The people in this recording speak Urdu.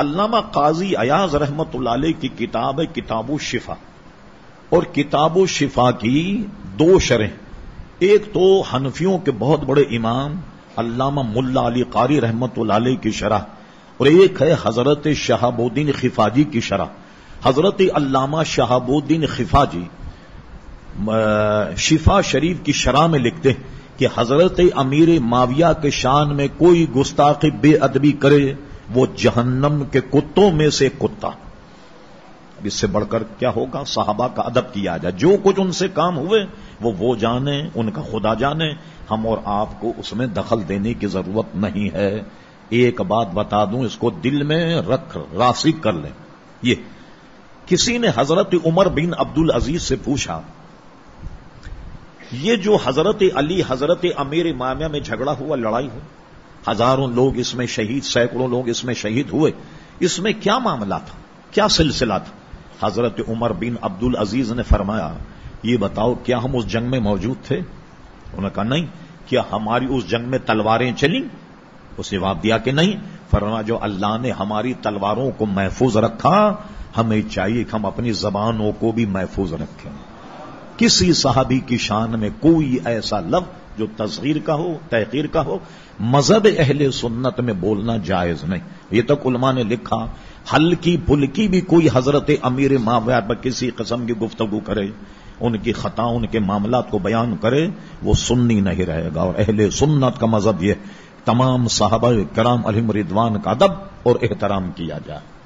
علامہ قاضی ایاز رحمت اللہ علیہ کی کتاب ہے کتاب و شفا۔ اور کتاب و شفا کی دو شرح۔ ایک تو حنفیوں کے بہت بڑے امام علامہ ملا علی قاری رحمت اللہ علیہ کی شرح۔ اور ایک ہے حضرت شہاب الدین خفاجی کی شرح۔ حضرت علامہ شہاب الدین خفاجی شفا شریف کی شرح میں لکھتے ہیں کہ حضرت امیر معاویہ کے شان میں کوئی گستاخی بے ادبی کرے وہ جہنم کے کتوں میں سے کتا۔ اس سے بڑھ کر کیا ہوگا؟ صحابہ کا ادب کیا جائے۔ جو کچھ ان سے کام ہوئے، وہ وہ جانے، ان کا خدا جانے۔ ہم اور آپ کو اس میں دخل دینے کی ضرورت نہیں ہے۔ ایک بات بتا دوں، اس کو دل میں رکھ، راسک کر لیں۔ یہ، کسی نے حضرت عمر بن عبد العزیز سے پوچھا، یہ جو حضرت علی، حضرت امیر مامیہ میں جھگڑا ہوا، لڑائی ہو ہزاروں لوگ اس میں شہید، سینکڑوں لوگ اس میں شہید ہوئے۔ اس میں کیا معاملہ تھا؟ کیا سلسلہ تھا؟ حضرت عمر بن عبد العزیز نے فرمایا، یہ بتاؤ، کیا ہم اس جنگ میں موجود تھے؟ انہوں نے کہا، نہیں۔ کیا ہماری اس جنگ میں تلواریں چلیں؟ اسے جواب دیا کہ نہیں۔ فرما جو اللہ نے ہماری تلواروں کو محفوظ رکھا، ہمیں چاہیے کہ ہم اپنی زبانوں کو بھی محفوظ رکھیں۔ کسی صحابی کی شان میں کوئی ایسا لفظ جو تصغیر کا ہو، تحقیر کا ہو، مذہب اہل سنت میں بولنا جائز نہیں۔ یہ تک علماء نے لکھا، ہلکی پھلکی بھی کوئی حضرت امیر ماویات پر کسی قسم کی گفتگو کرے، ان کی خطا، ان کے معاملات کو بیان کرے، وہ سننی نہیں رہے گا۔ اور اہل سنت کا مذہب یہ تمام صحابہ کرام علی ردوان کا ادب اور احترام کیا جائے۔